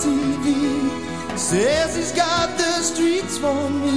TV says he's got the streets for me.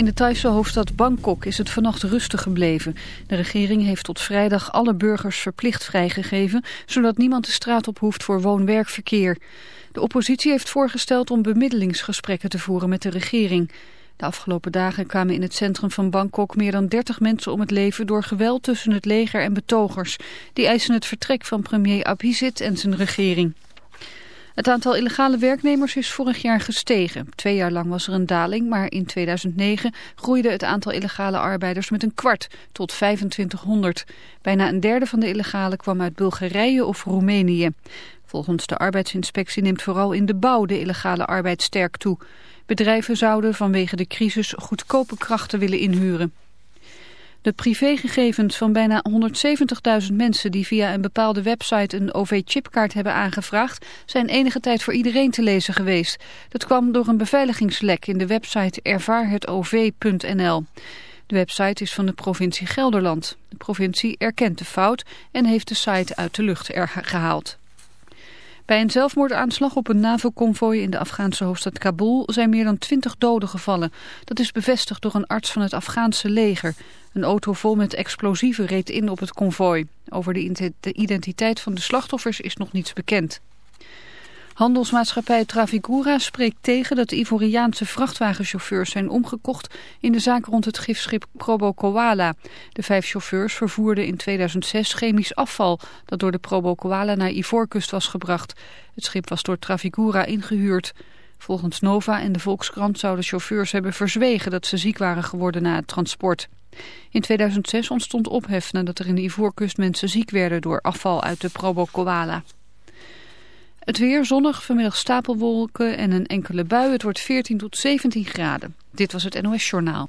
In de Thaise hoofdstad Bangkok is het vannacht rustig gebleven. De regering heeft tot vrijdag alle burgers verplicht vrijgegeven... zodat niemand de straat op hoeft voor woon-werkverkeer. De oppositie heeft voorgesteld om bemiddelingsgesprekken te voeren met de regering. De afgelopen dagen kwamen in het centrum van Bangkok meer dan 30 mensen om het leven... door geweld tussen het leger en betogers. Die eisen het vertrek van premier Abhisit en zijn regering. Het aantal illegale werknemers is vorig jaar gestegen. Twee jaar lang was er een daling, maar in 2009 groeide het aantal illegale arbeiders met een kwart tot 2500. Bijna een derde van de illegalen kwam uit Bulgarije of Roemenië. Volgens de arbeidsinspectie neemt vooral in de bouw de illegale arbeid sterk toe. Bedrijven zouden vanwege de crisis goedkope krachten willen inhuren. De privégegevens van bijna 170.000 mensen die via een bepaalde website een OV-chipkaart hebben aangevraagd, zijn enige tijd voor iedereen te lezen geweest. Dat kwam door een beveiligingslek in de website ervaarhetov.nl. De website is van de provincie Gelderland. De provincie erkent de fout en heeft de site uit de lucht gehaald. Bij een zelfmoordaanslag op een NAVO-convooi in de Afghaanse hoofdstad Kabul zijn meer dan 20 doden gevallen. Dat is bevestigd door een arts van het Afghaanse leger. Een auto vol met explosieven reed in op het konvooi. Over de identiteit van de slachtoffers is nog niets bekend. Handelsmaatschappij Trafigura spreekt tegen dat de Ivoriaanse vrachtwagenchauffeurs zijn omgekocht in de zaak rond het gifschip Probo Koala. De vijf chauffeurs vervoerden in 2006 chemisch afval dat door de Probo Koala naar Ivoorkust was gebracht. Het schip was door Trafigura ingehuurd. Volgens Nova en de Volkskrant zouden chauffeurs hebben verzwegen dat ze ziek waren geworden na het transport. In 2006 ontstond ophef nadat er in de Ivoorkust mensen ziek werden door afval uit de Probo Koala. Het weer zonnig, vanmiddag stapelwolken en een enkele bui. Het wordt 14 tot 17 graden. Dit was het NOS Journaal.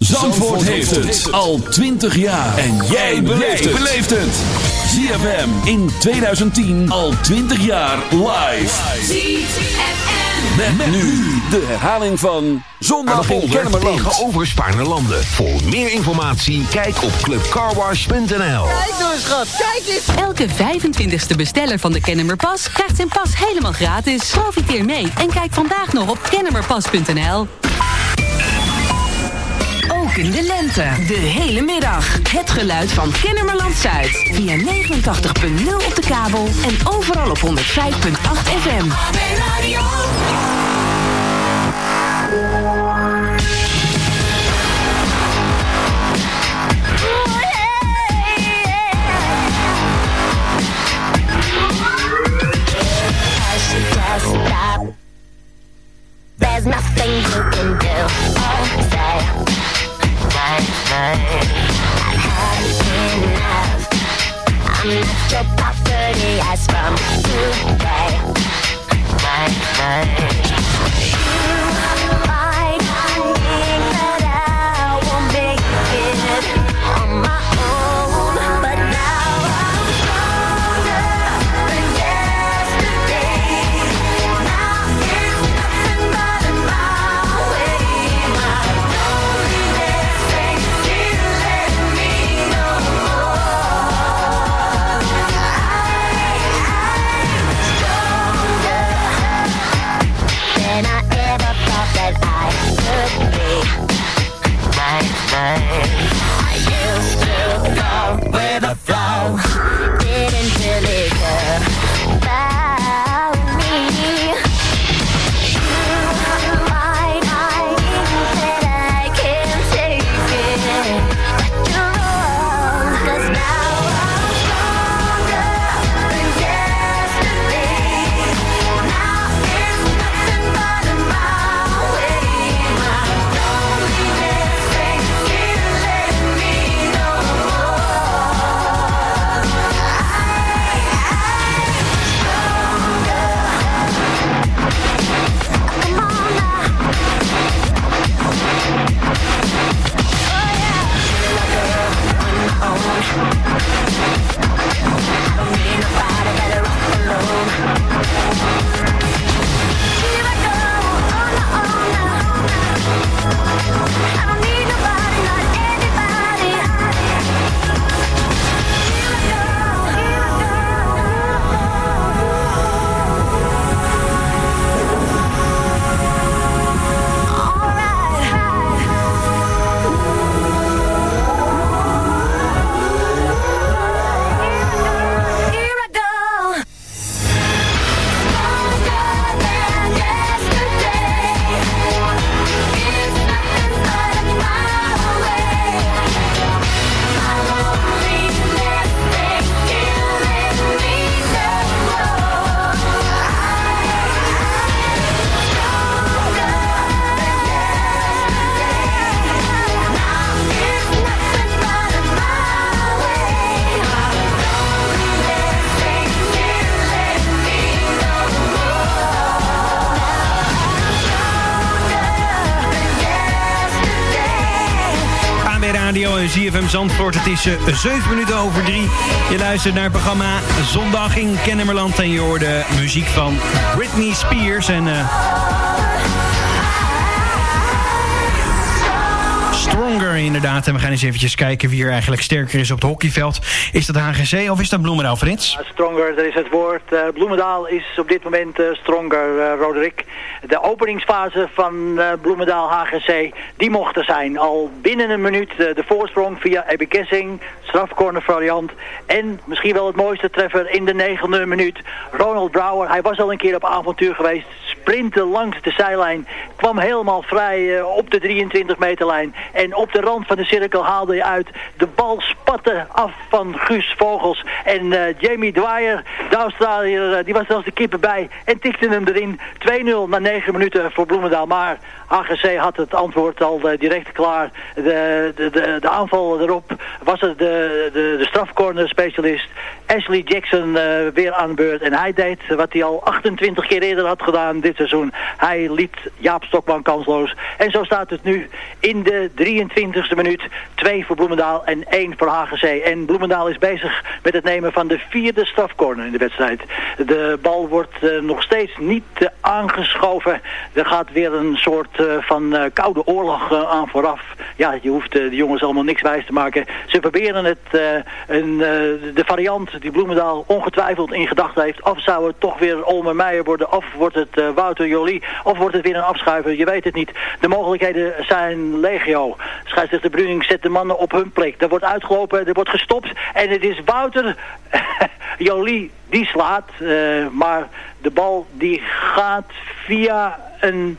Zandvoort heeft het al 20 jaar. En jij beleeft het. ZFM in 2010 al 20 jaar live. ZFM Met, nu de herhaling van Zondag in Kennemerland. tegenover Spaarne-Landen. Voor meer informatie kijk op clubcarwash.nl Elke 25ste besteller van de Kennemerpas krijgt zijn pas helemaal gratis. Profiteer mee en kijk vandaag nog op kennemerpas.nl. Ook in de lente, de hele middag. Het geluid van Kennemerland Zuid. Via 89.0 op de kabel en overal op 105.8 FM. Property as from today. Zandvoort. Het is eh, 7 minuten over 3. Je luistert naar het programma Zondag in Kennemerland. En je hoorde muziek van Britney Spears. En eh, Stronger inderdaad. En we gaan eens eventjes kijken wie er eigenlijk sterker is op het hockeyveld. Is dat HGC of is dat Bloemendaal, Frits? Stronger, dat is het woord. Eh, Bloemendaal is op dit moment eh, stronger, eh, Roderick. De openingsfase van eh, Bloemendaal HGC, die mocht er zijn. Al binnen een minuut eh, de voorsprong via Ebbe Kessing, strafcorner variant. En misschien wel het mooiste treffer in de negende minuut. Ronald Brouwer, hij was al een keer op avontuur geweest. Sprinten langs de zijlijn. Kwam helemaal vrij eh, op de 23 meterlijn. En op de rand van de cirkel haalde hij uit. De bal spatte af van Guus Vogels. En eh, Jamie Dwyer, de Australiër, eh, die was als de kippen bij. En tikte hem erin. 2-0 na 9 minuten voor Bloemendaal. Maar AGC had het antwoord al direct klaar. De, de, de, de aanval erop was het de, de, de strafcorner specialist Ashley Jackson eh, weer aan beurt. En hij deed wat hij al 28 keer eerder had gedaan dit seizoen. Hij liet Jaap Stokman kansloos. En zo staat het nu in de 23e minuut. Twee voor Bloemendaal en één voor HGC. En Bloemendaal is bezig met het nemen van de vierde strafcorner in de wedstrijd. De bal wordt eh, nog steeds niet eh, aangeschoven. Er gaat weer een soort eh, van eh, koude oorlog eh, aan vooraf. Ja, je hoeft eh, de jongens allemaal niks wijs te maken. Ze proberen het, eh, een, eh, de variant die Bloemendaal ongetwijfeld in gedachten heeft. Of zou het toch weer Olmer Meijer worden, of wordt het eh, Wouter Jolie, of wordt het weer een afschuiven. Je weet het niet. De mogelijkheden zijn legio. Scheidsrechter Bruning zet de mannen op hun plek. Er wordt uitgelopen, er wordt gestopt. En het is Wouter Jolie die slaat. maar de bal die gaat via een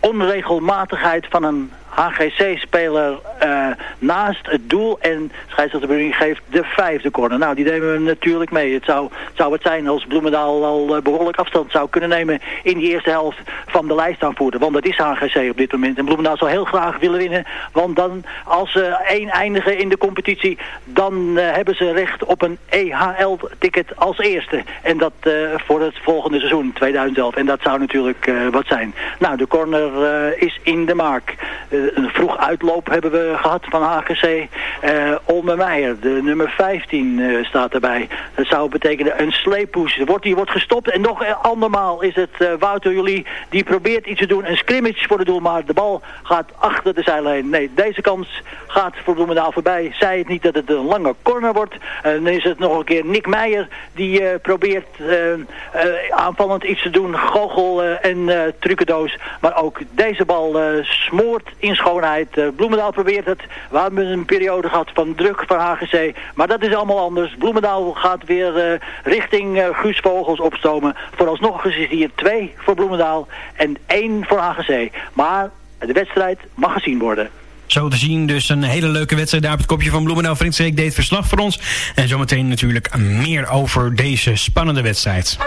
onregelmatigheid van een HGC-speler eh, naast het doel. En scheidsrechter Bruning geeft de vijfde corner. Nou, die nemen we natuurlijk mee. Het zou, zou het zijn als Bloemendaal al eh, behoorlijk afstand zou kunnen nemen in die eerste helft van de lijst aanvoerder. Want dat is HGC op dit moment. En Bloemendaal zou heel graag willen winnen. Want dan, als ze één eindigen in de competitie, dan eh, hebben ze recht op een EHL-ticket als eerste. En dat voor het volgende seizoen, 2011. En dat zou natuurlijk wat zijn. Nou, de corner is in de maak. Eh, een vroeg uitloop hebben we gehad van HGC. Eh Olme Meijer, de nummer 15, eh, staat erbij. Dat zou betekenen een sleeppoes. Wordt, die wordt gestopt en nog andermaal is het Wouter Jolie die probeert iets te doen. Een scrimmage voor het doel, maar de bal gaat achter de zijlijn. Nee, deze kans gaat voor Bloemendaal voorbij. Zij het niet dat het een lange corner wordt. En dan is het nog een keer Nick Meijer die probeert aanvallend iets te doen. Goochel en eh trucendoos. Maar ook deze bal smoort in schoonheid. Eh, Bloemendaal probeert het. We hebben een periode gehad van druk van HGC. Maar dat is allemaal anders. Bloemendaal gaat weer eh, richting eh, Guus Vogels opstomen. Vooralsnog is hier twee voor Bloemendaal en één voor HGC. Maar de wedstrijd mag gezien worden. Zo te zien, dus een hele leuke wedstrijd daar op het kopje van Bloemendaal. Frits Streek deed verslag voor ons. En zometeen natuurlijk meer over deze spannende wedstrijd.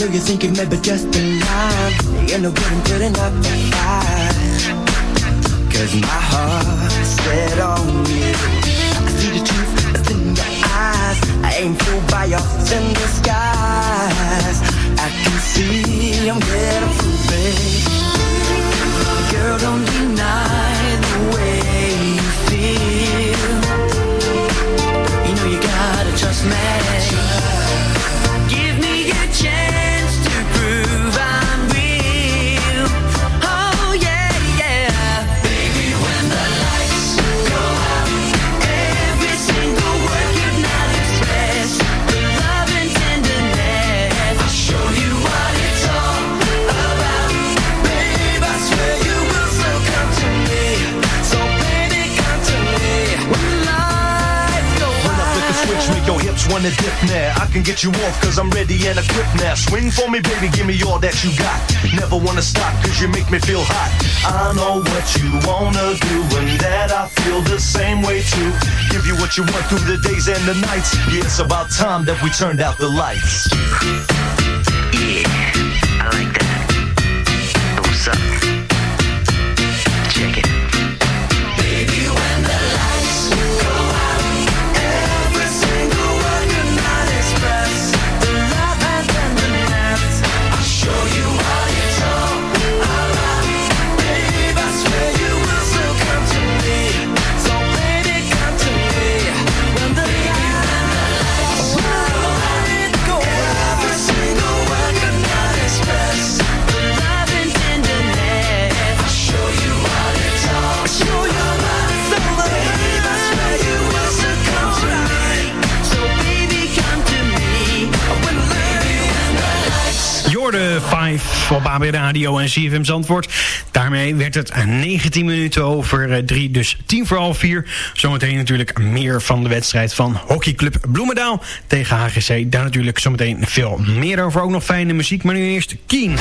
Know you're thinking maybe just a line. You know good and good enough to fight. Cause my heart's set on you. I see the truth that's in your eyes. I ain't fooled by your in disguise. I can see I'm through, babe. Girl, don't deny the way you feel. You know you gotta trust me. Wanna dip now. I can get you off cause I'm ready and equipped now. Swing for me, baby, give me all that you got. Never wanna stop cause you make me feel hot. I know what you wanna do and that I feel the same way too. Give you what you want through the days and the nights. Yeah, it's about time that we turned out the lights. 5 op AB Radio en CFM Zandvoort. Daarmee werd het 19 minuten over 3, dus 10 voor half 4. Zometeen natuurlijk meer van de wedstrijd van hockeyclub Bloemendaal tegen HGC. Daar natuurlijk zometeen veel meer over. Ook nog fijne muziek, maar nu eerst Keen.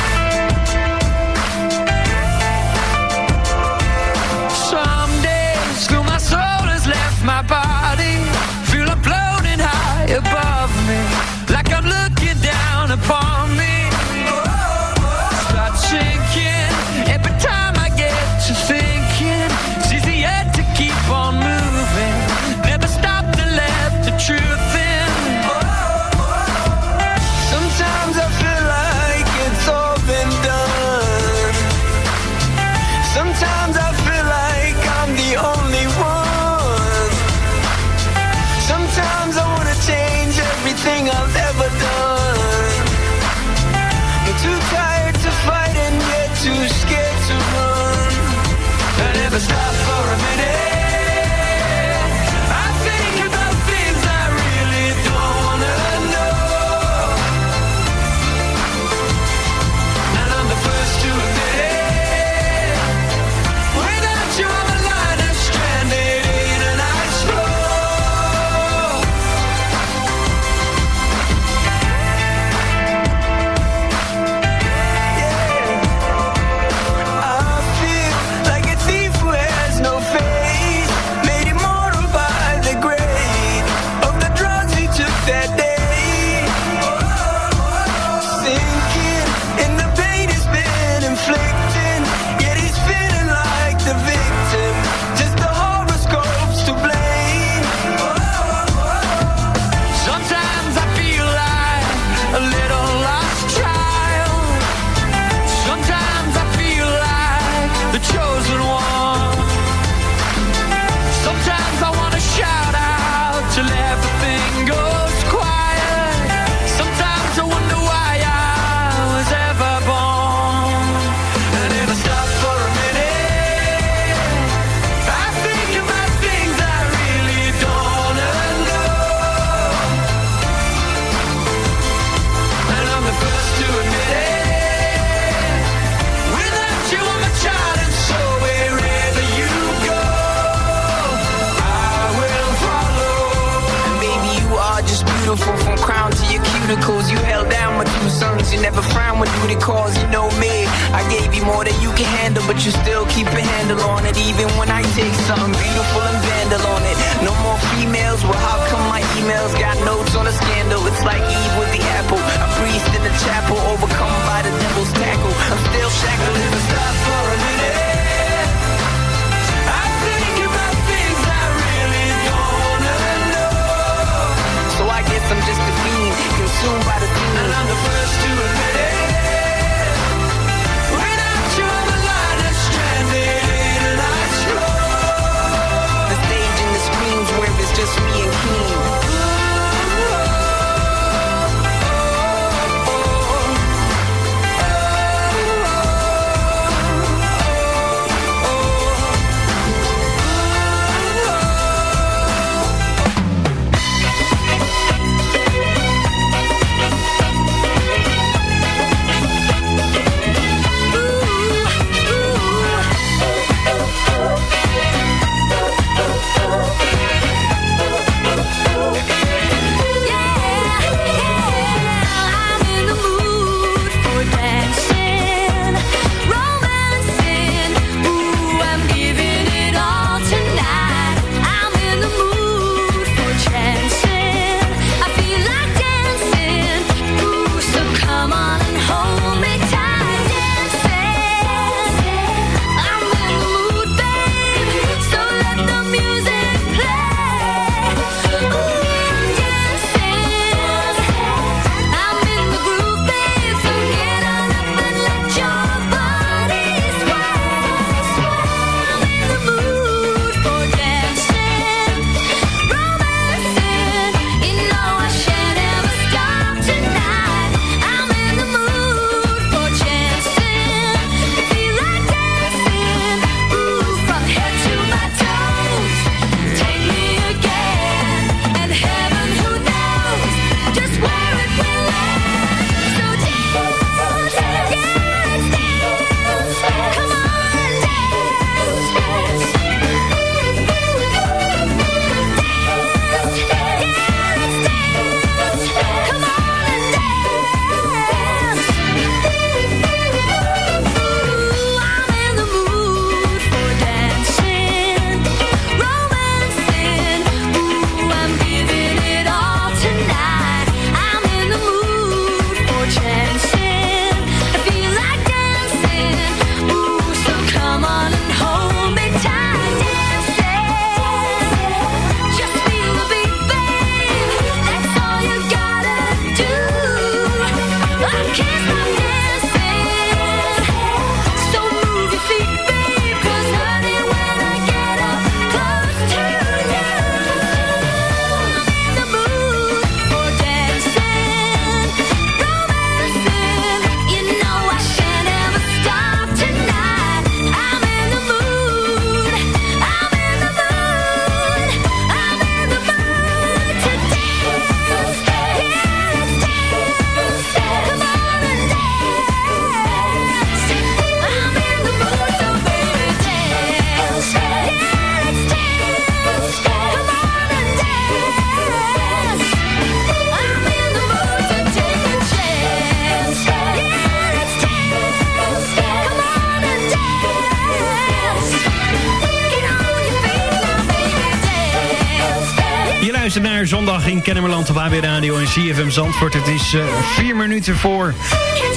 Kennemerland. WAB Radio en CFM Zandvoort. Het is eh, vier minuten voor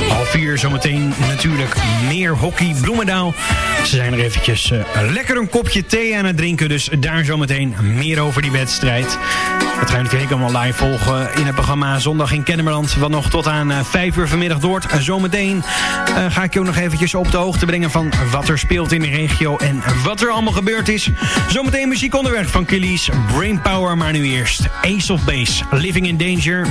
half vier. Zometeen natuurlijk meer hockey Bloemendaal. Ze zijn er eventjes eh, lekker een kopje thee aan het drinken. Dus daar zometeen meer over die wedstrijd. Dat gaan je natuurlijk allemaal live volgen in het programma Zondag in Kennemerland. Wat nog tot aan eh, vijf uur vanmiddag doort. Zometeen ga ik je ook nog eventjes op de hoogte brengen... van wat er speelt in de regio en wat er allemaal gebeurd is. Zometeen muziek onderweg van Kelly's Brainpower. Maar nu eerst Ace of Base. living in danger.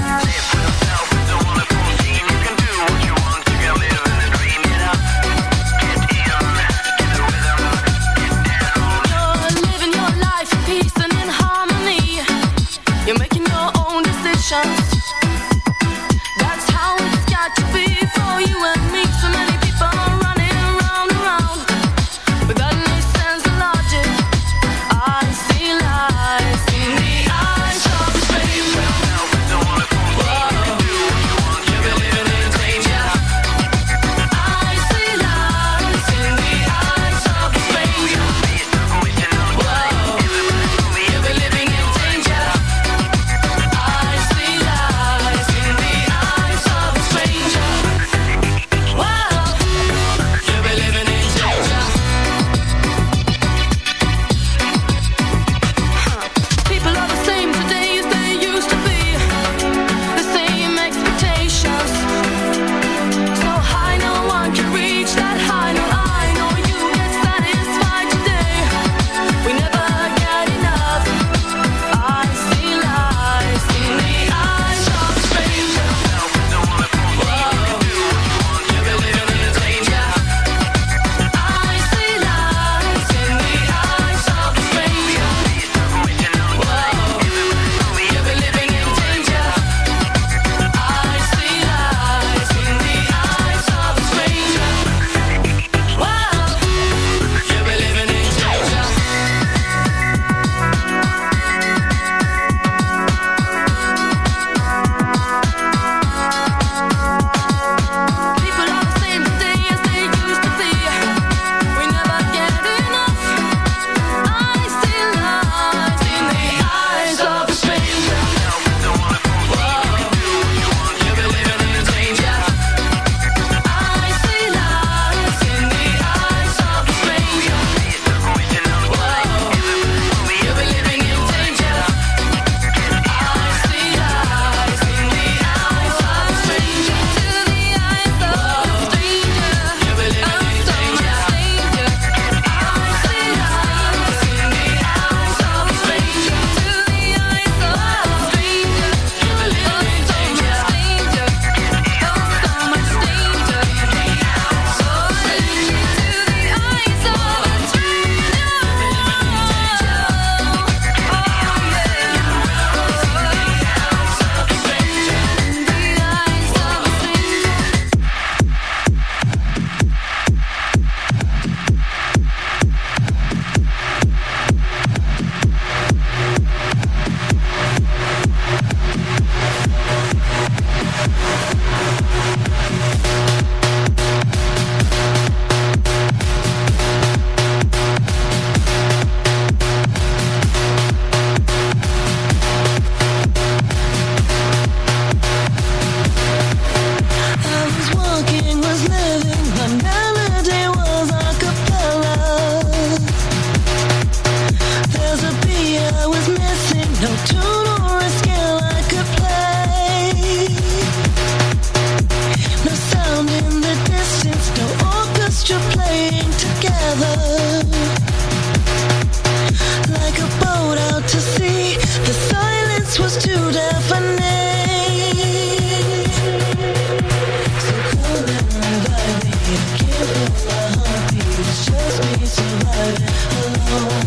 survive alone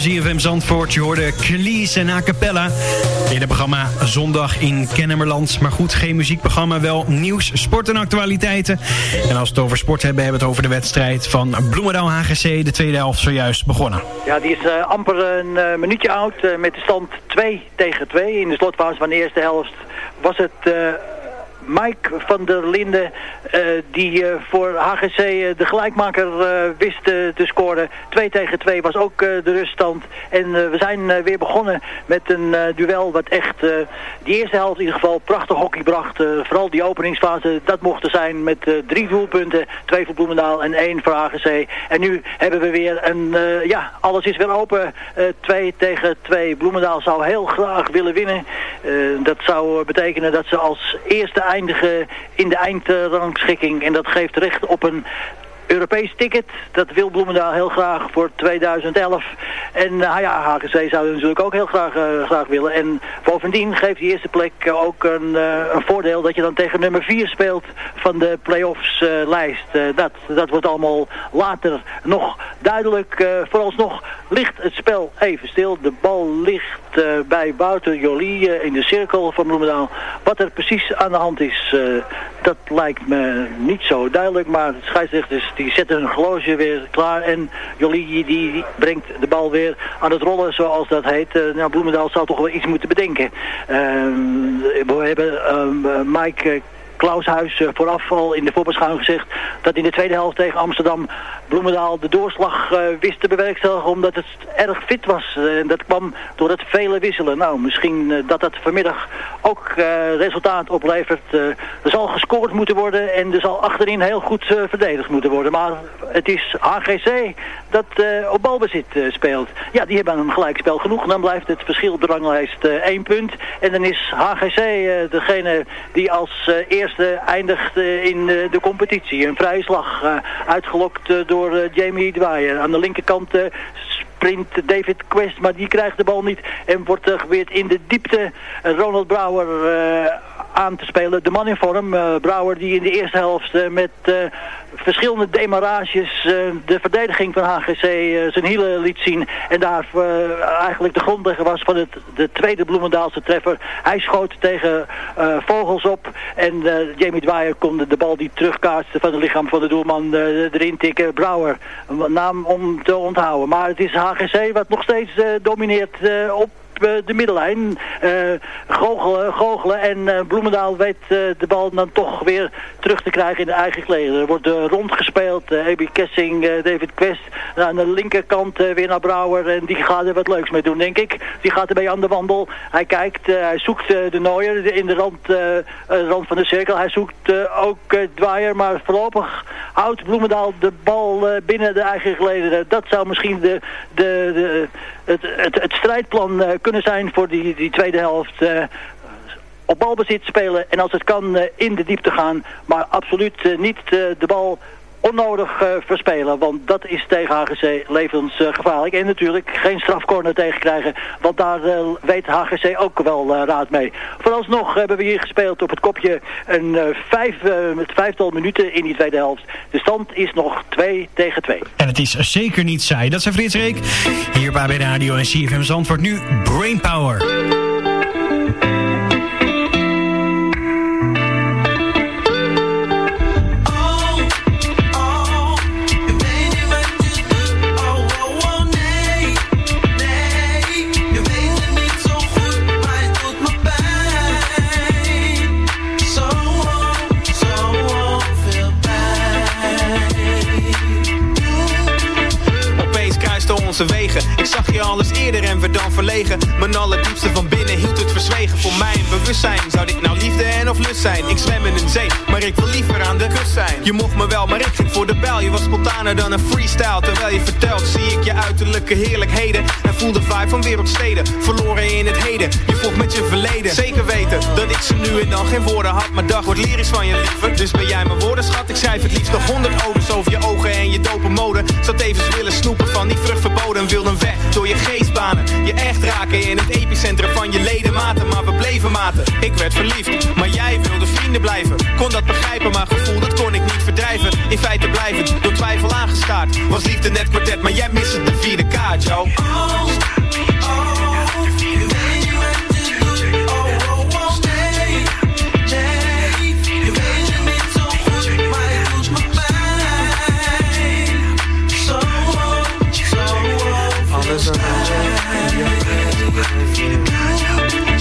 ZFM Zandvoort. Je hoorde Cleese en A Cappella. In het programma Zondag in Kennemerland. Maar goed, geen muziekprogramma, wel nieuws, sport en actualiteiten. En als we het over sport hebben, hebben we het over de wedstrijd van Bloemendaal HGC. De tweede helft zojuist begonnen. Ja, die is eh, amper een eh, minuutje oud eh, met de stand 2 tegen 2. In de slotfase van de eerste helft was het Mike van der Linden eh, die eh, voor HGC eh, de gelijkmaker wist te scoren. 2 tegen 2 was ook de ruststand. En we zijn weer begonnen met een duel wat echt die eerste helft in ieder geval prachtig hockey bracht. Vooral die openingsfase, dat mocht er zijn met drie doelpunten. Twee voor Bloemendaal en één voor HGC. En nu hebben we weer een, ja, alles is weer open. Eh 2 tegen 2. Bloemendaal zou heel graag willen winnen. Dat zou betekenen dat ze als eerste in de eindrangschikking. En dat geeft recht op een Europees ticket. Dat wil Bloemendaal heel graag voor 2011. En eh, ja, HGC zou natuurlijk ook heel graag, eh, graag willen. En bovendien geeft die eerste plek ook een, eh, een voordeel dat je dan tegen nummer 4 speelt van de play-offs lijst. Dat, dat wordt allemaal later nog duidelijk. Vooralsnog ligt het spel even stil. De bal ligt bij Wouter Jolie in de cirkel van Bloemendaal. Wat er precies aan de hand is, dat lijkt me niet zo duidelijk. Maar de scheidsrechters die zetten hun horloge weer klaar. En Jolie die brengt de bal weer aan het rollen, zoals dat heet. Eh, nou, Bloemendaal zal toch wel iets moeten bedenken. Ehm, we hebben ehm, eh, Mike... eh, Klaushuis eh, vooraf al in de voorbeschouwing gezegd dat in de tweede helft tegen Amsterdam Bloemendaal de doorslag eh, wist te bewerkstelligen omdat het erg fit was. Eh, En dat kwam door het vele wisselen. Nou, misschien dat dat vanmiddag ook resultaat oplevert. Er zal gescoord moeten worden en er zal achterin heel goed verdedigd moeten worden. Maar het is HGC dat op balbezit speelt. Ja, die hebben een gelijkspel genoeg. Dan blijft het verschil op de ranglijst één punt. En dan is HGC degene die als eh, eindigt eh, in eh, de competitie. Een vrije slag eh, uitgelokt door Jamie Dwyer. Aan de linkerkant sprint David Quest, maar die krijgt de bal niet. En wordt geweerd in de diepte Ronald Brouwer aan te spelen. De man in vorm, eh, Brouwer, die in de eerste helft eh, met eh, verschillende demarages de verdediging van HGC zijn hielen liet zien. En daar eigenlijk de grondlegger was van het, de tweede Bloemendaalse treffer. Hij schoot tegen Vogels op en Jamie Dwyer kon de, bal die terugkaatste van het lichaam van de doelman erin tikken. Brouwer, naam om te onthouden. Maar het is HGC wat nog steeds domineert op de middellijn. Eh, goochelen, goochelen en eh, Bloemendaal weet eh, de bal dan toch weer terug te krijgen in de eigen kleden. Er wordt rondgespeeld. Uh, Kessing, eh, David Quest. Aan de linkerkant eh, weer naar Brouwer. En die gaat er wat leuks mee doen, denk ik. Die gaat erbij aan de wandel. Hij kijkt, eh, hij zoekt eh, de Nooier in de rand, eh, eh, rand van de cirkel. Hij zoekt eh, ook Dwyer. Maar voorlopig houdt Bloemendaal de bal eh, binnen de eigen gelederen. Dat zou misschien de, de, de, het, het, het strijdplan eh, kunnen zijn voor die, die tweede helft. eh, op balbezit spelen en als het kan eh, in de diepte gaan. Maar absoluut niet de bal onnodig eh, verspelen. Want dat is tegen HGC levensgevaarlijk. en natuurlijk geen strafcorner tegenkrijgen. Want daar eh, weet HGC ook wel eh, raad mee. Vooralsnog hebben we hier gespeeld op het kopje een vijf, met vijftal minuten in die tweede helft. De stand is nog 2 tegen 2. En het is zeker niet saai. Dat zijn Frits Reek. Hier bij Radio en CFM Zandvoort. Nu Brainpower. Ik zag je al eens eerder en werd dan verlegen. Mijn allerdiepste van binnen hield het verzwegen. Voor mijn bewustzijn zou dit nou liefde en of lust zijn. Ik zwem in een zee, maar ik wil liever aan de kust zijn. Je mocht me wel, maar ik ging voor de bel. Je was spontaner dan een freestyle. Terwijl je vertelt, zie ik je uiterlijke heerlijkheden. En voel de vibe van wereldsteden. Verloren in het heden. Je volgt met je verleden. Zeker weten dat ik ze nu en dan geen woorden had. Maar dag wordt lyrisch van je liever. Dus ben jij mijn woordenschat? Ik schrijf het liefst nog honderd odes over je ogen en je dope mode. Zou tevens willen snoepen van die vrucht verboden. Je echt raken in het epicentrum van je ledematen. Maar we bleven maten. Ik werd verliefd, maar jij wilde vrienden blijven. Kon dat begrijpen, maar gevoel dat kon ik niet verdrijven. In feite blijvend, door twijfel aangestaard. Was liefde net kwartet, maar jij miste de vierde kaart, yo.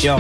Yo.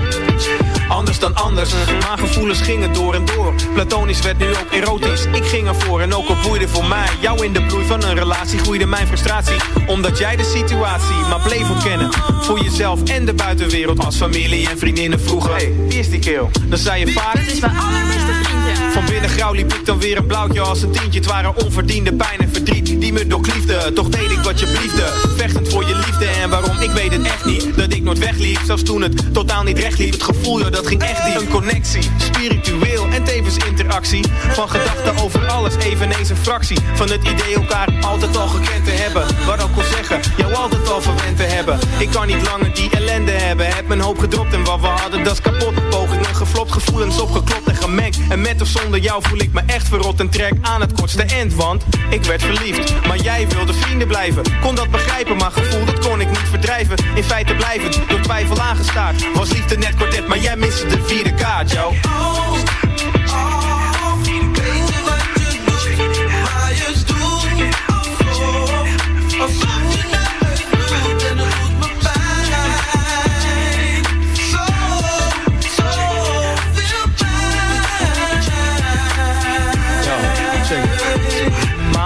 Anders dan anders, maar gevoelens gingen door en door. Platonisch werd nu ook erotisch. Ik ging ervoor en ook al boeide voor mij. Jou in de bloei van een relatie groeide mijn frustratie. Omdat jij de situatie maar bleef ontkennen. Voor jezelf en de buitenwereld als familie en vriendinnen vroegen. Hey, wie is die keel? Dan zei je. Dat is mijn allerbeste. Van binnen grauw liep ik dan weer een blauwtje als een tientje. Het waren onverdiende pijn en verdriet die me doorkliefde. Toch deed ik wat je bliefde. Vechtend voor je liefde en waarom, ik weet het echt niet. Dat ik nooit wegliep, zelfs toen het totaal niet recht liep. Het gevoel, joh, dat ging echt diep. Een connectie, spiritueel en tevens interactie. Van gedachten over alles, eveneens een fractie. Van het idee elkaar altijd al gekend te hebben. Wat ook wil zeggen, jou altijd al verwend te hebben. Ik kan niet langer die ellende hebben. Heb mijn hoop gedropt en wat we hadden, dat is kapot. Pogingen geflopt, gevoelens opgeklopt en gemengd. En met of zonder jou voel ik me echt verrot en trek aan het kortste eind. Want ik werd verliefd, maar jij wilde vrienden blijven. Kon dat begrijpen, maar gevoel dat kon ik niet verdrijven. In feite blijvend, door twijfel aangestaard. Was liefde net kwartet, maar jij miste de vierde kaart, yo.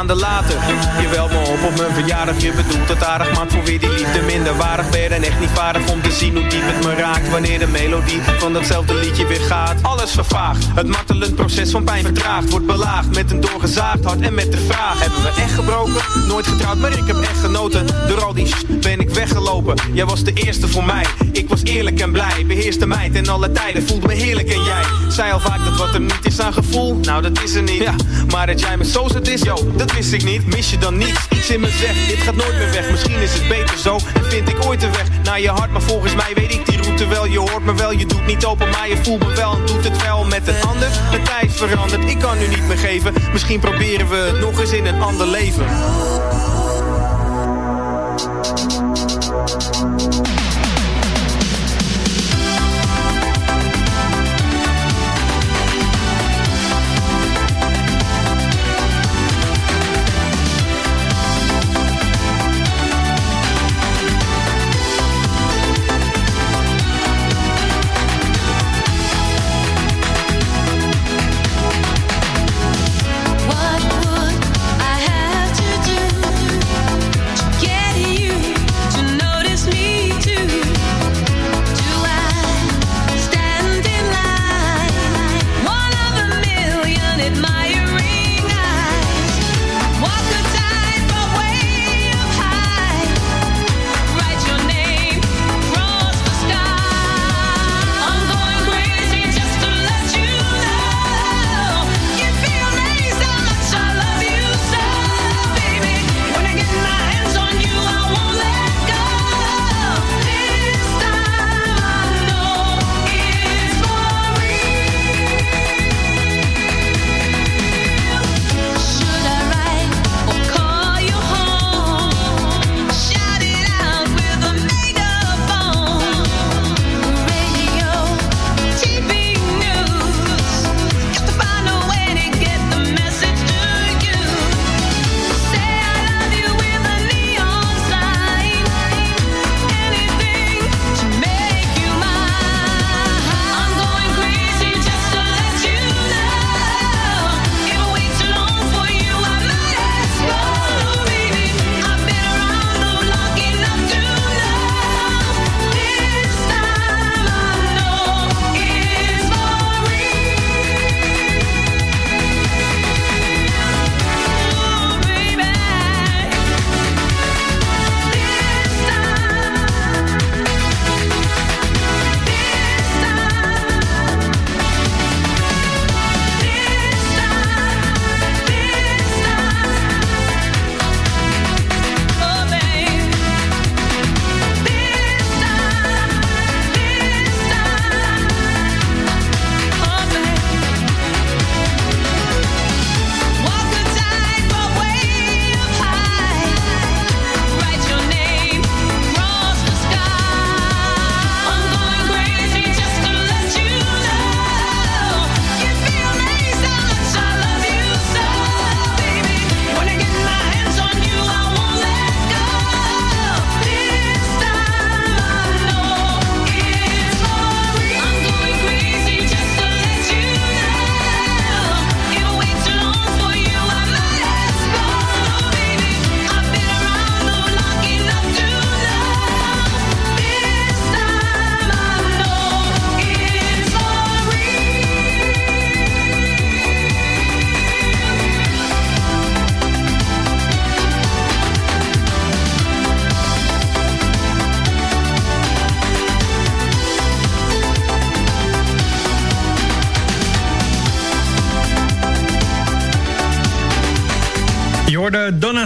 Later, je wel me op op mijn verjaardag Je bedoelt het aardig, maakt voor weer die liefde minder waardig Ben en echt niet vaardig om te zien hoe diep het me raakt? Wanneer de melodie van datzelfde liedje weer gaat? Alles vervaagt, het martelend proces van pijn vertraagt. Wordt belaagd met een doorgezaagd hart en met de vraag. Hebben we echt gebroken? Nooit getrouwd, maar ik heb echt genoten. Door al die ben ik weggelopen. Jij was de eerste voor mij, ik was eerlijk en blij. Beheerste mij ten alle tijden, voelde me heerlijk en jij. Zei al vaak dat wat er niet is aan gevoel, nou dat is er niet. Ja, Maar dat jij me zo zet is, yo, wist ik niet Mis je dan niets, iets in me zegt, dit gaat nooit meer weg. Misschien is het beter zo, en vind ik ooit de weg Naar je hart, maar volgens mij weet ik die route wel Je hoort me wel, je doet niet open, maar je voelt me wel. En doet het wel met een ander, de tijd verandert Ik kan nu niet meer geven, misschien proberen we het nog eens in een ander leven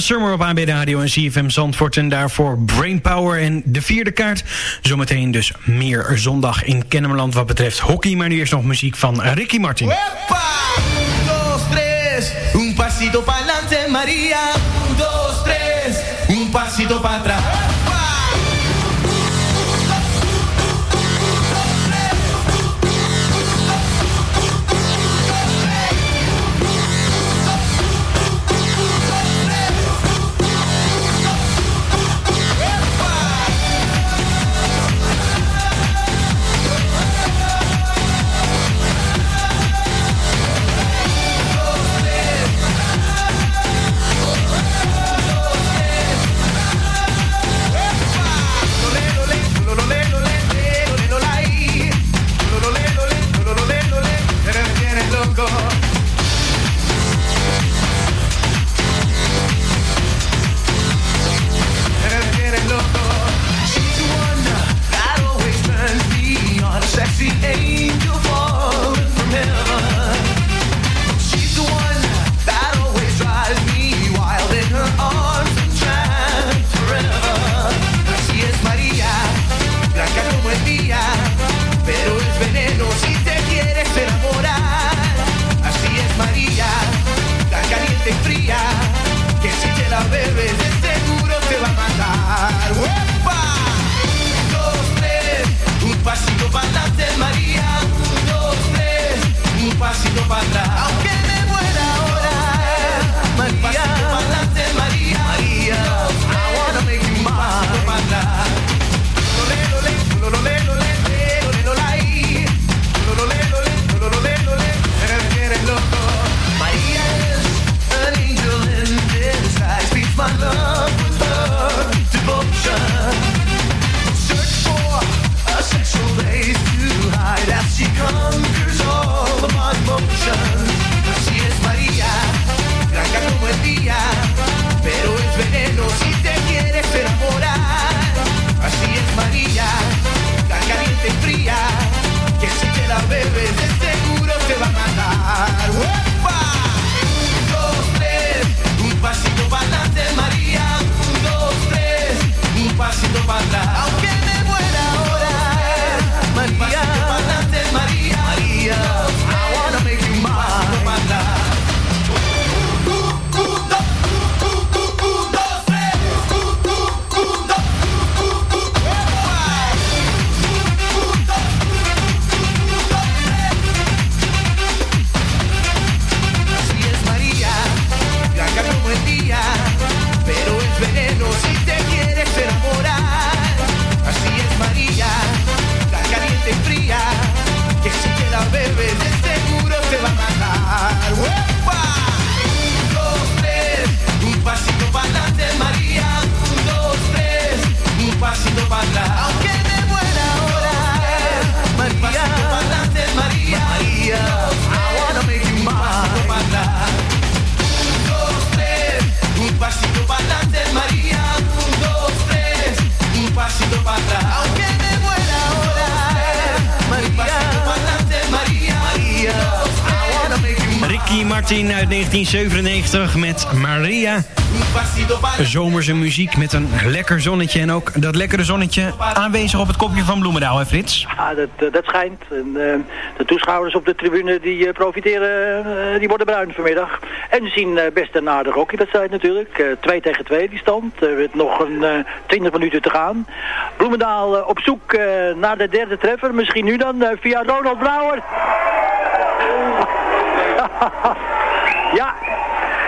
Summer op AB Radio en CFM Zandvoort. En daarvoor Brainpower en de vierde kaart. Zometeen dus meer zondag in Kennemerland wat betreft hockey. Maar nu eerst nog muziek van Ricky Martin. Un, dos, tres, un pasito para adelante, María. Un, dos, tres, un pasito atrás. 1997 met Maria. Zomerse muziek met een lekker zonnetje. En ook dat lekkere zonnetje aanwezig op het kopje van Bloemendaal, hè Frits? Ja, dat, eh, dat schijnt. En, eh, de toeschouwers op de tribune die eh, profiteren, die worden bruin vanmiddag. En zien best een aardige hockeywedstrijd natuurlijk. Eh 2 tegen 2 die stand. Er werd nog een eh 20 minuten te gaan. Bloemendaal op zoek naar de derde treffer. Misschien nu dan via Ronald Brouwer. ja,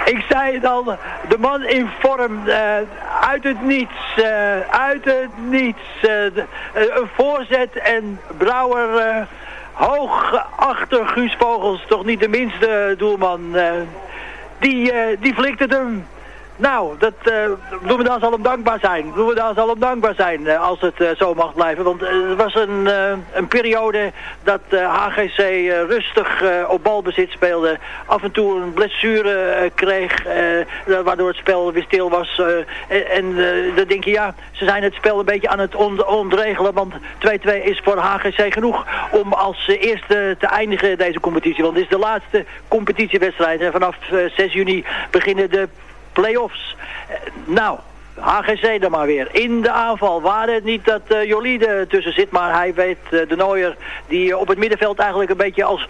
ik zei het al, de man in vorm, eh, uit het niets, eh, uit het niets. eh, een voorzet en Brouwer hoog achter Guus Vogels, toch niet de minste doelman. die, die flikt het hem. Nou, dat, eh Bloemendaal zal hem dankbaar zijn. Bloemendaal zal hem dankbaar zijn eh, als het eh, zo mag blijven. Want het was een, een periode dat HGC rustig op balbezit speelde. Af en toe een blessure kreeg, waardoor het spel weer stil was. en dan denk je, ja, ze zijn het spel een beetje aan het on- ontregelen. Want 2-2 is voor HGC genoeg om als eerste te eindigen deze competitie. Want het is de laatste competitiewedstrijd. En vanaf eh, 6 juni beginnen de play-offs. Eh, nou, HGC dan maar weer. In de aanval. Waar het niet dat eh Jolie er tussen zit, maar hij weet eh, de Nooier die op het middenveld eigenlijk een beetje als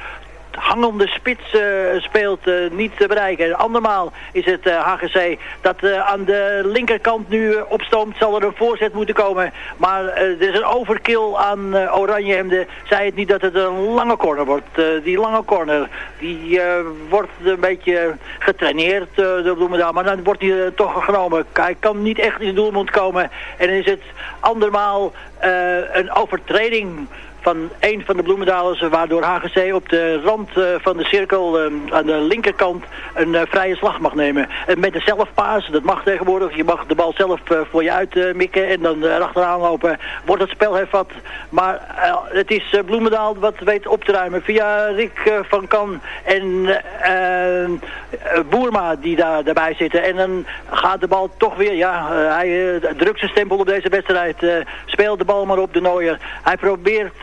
hangende spits eh, speelt eh, niet te bereiken. Andermaal is het eh, HGC dat aan de linkerkant nu opstoomt. Zal er een voorzet moeten komen. Maar er is een overkill aan eh, Oranjehemden. Zei het niet dat het een lange corner wordt. Die lange corner die wordt een beetje getraineerd door Bloemendaal. Maar dan wordt hij toch genomen. Hij kan niet echt in de doelmond komen. En dan is het andermaal een overtreding van een van de bloemendalers, eh, waardoor HGC op de rand eh, van de cirkel eh, aan de linkerkant een vrije slag mag nemen. En met een zelfpaas, dat mag tegenwoordig, je mag de bal zelf voor je uit eh, mikken en dan erachteraan lopen, wordt het spel hervat. Maar het is Bloemendaal wat weet op te ruimen via Rick van Kan en Boerma die daar, daarbij zitten. En dan gaat de bal toch weer, ja, hij drukt zijn stempel op deze wedstrijd, speelt de bal maar op de Nooier. Hij probeert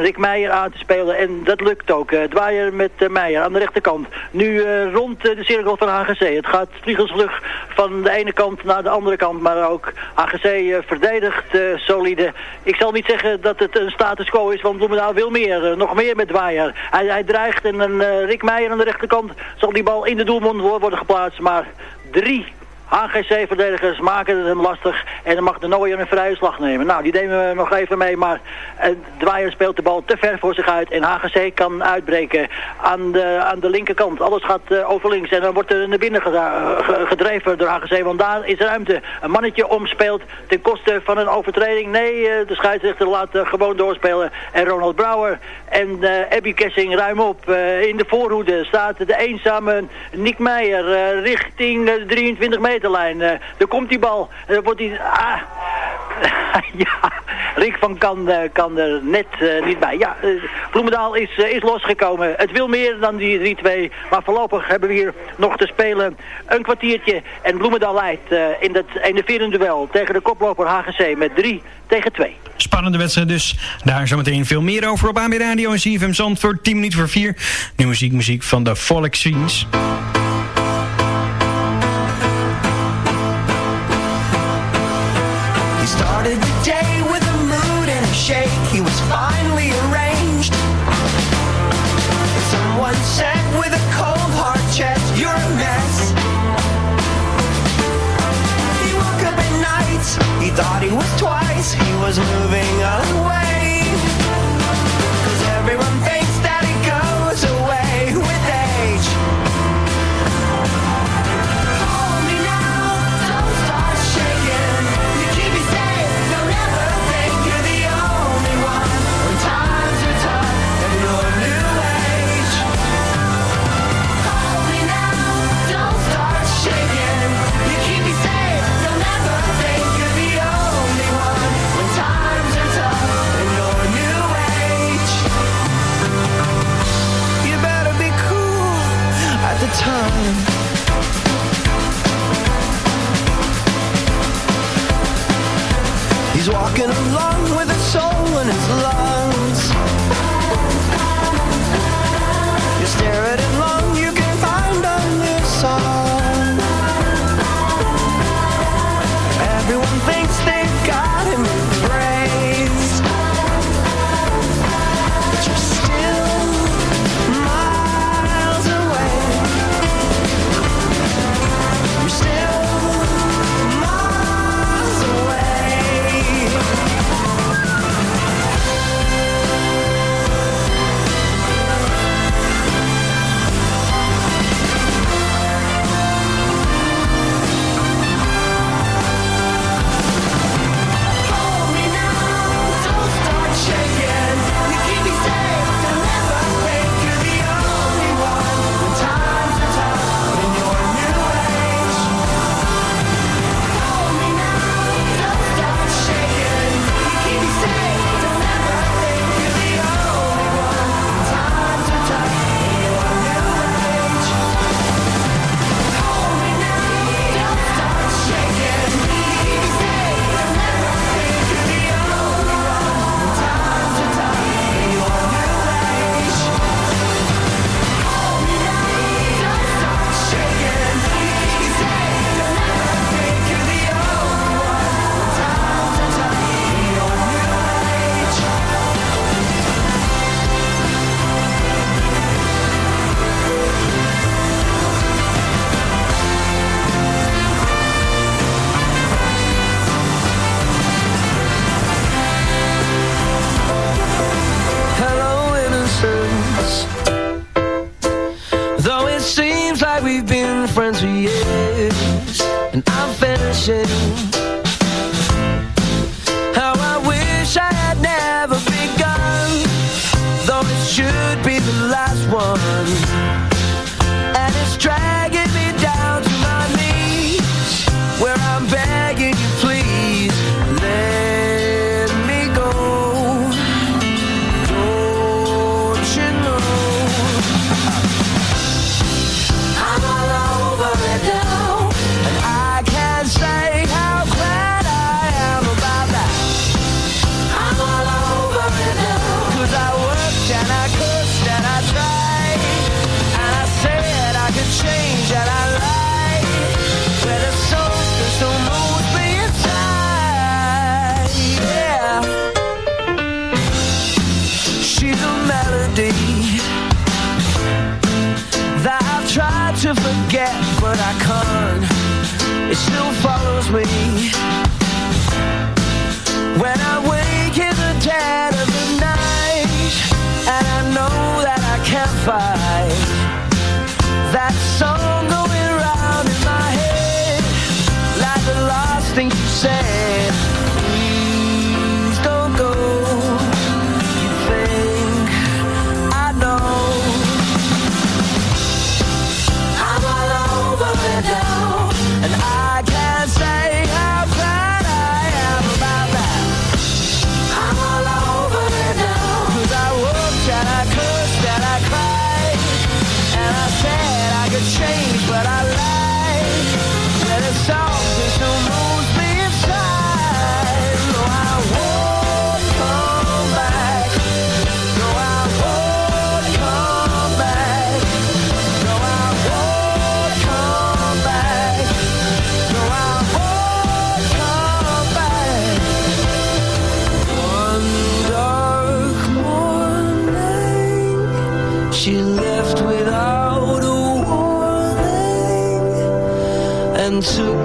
Rick Meijer aan te spelen en dat lukt ook. Uh, Dwaaier met eh, Meijer aan de rechterkant. Nu eh, rond eh, de cirkel van HGC. Het gaat vliegensvlug van de ene kant naar de andere kant, maar ook HGC eh, verdedigt eh, solide. Ik zal niet zeggen dat het een status quo is, want Bloemendaal wil meer. eh, nog meer met Dwaaier. Hij, hij dreigt en eh, Rick Meijer aan de rechterkant zal die bal in de doelmond wo- worden geplaatst, maar drie HGC-verdedigers maken het hem lastig en dan mag de Nooier een vrije slag nemen. Nou, die nemen we nog even mee, maar uh, Dwyer speelt de bal te ver voor zich uit en HGC kan uitbreken aan de, aan de linkerkant. Alles gaat uh, over links en dan wordt er naar binnen ge- gedreven door HGC, want daar is ruimte. Een mannetje omspeelt ten koste van een overtreding. Nee, de scheidsrechter laat gewoon doorspelen. En Ronald Brouwer en Abby Kessing ruim op. In de voorhoede staat de eenzame Nick Meijer richting de 23 meterlijn. Uh, daar komt die bal. En dan wordt die... Ah, ja, Rick van kan, uh, kan er net niet bij. Ja, Bloemendaal is, is losgekomen. Het wil meer dan die 3-2. Maar voorlopig hebben we hier nog te spelen een kwartiertje. En Bloemendaal leidt in, dat, in de vierde duel tegen de koploper HGC met 3 tegen 2. Spannende wedstrijd dus. Daar zometeen veel meer over op AB Radio en CFM Zandvoort. 10 minuten voor 4. Nu muziek, muziek van de Folk Scenes. Was moving To.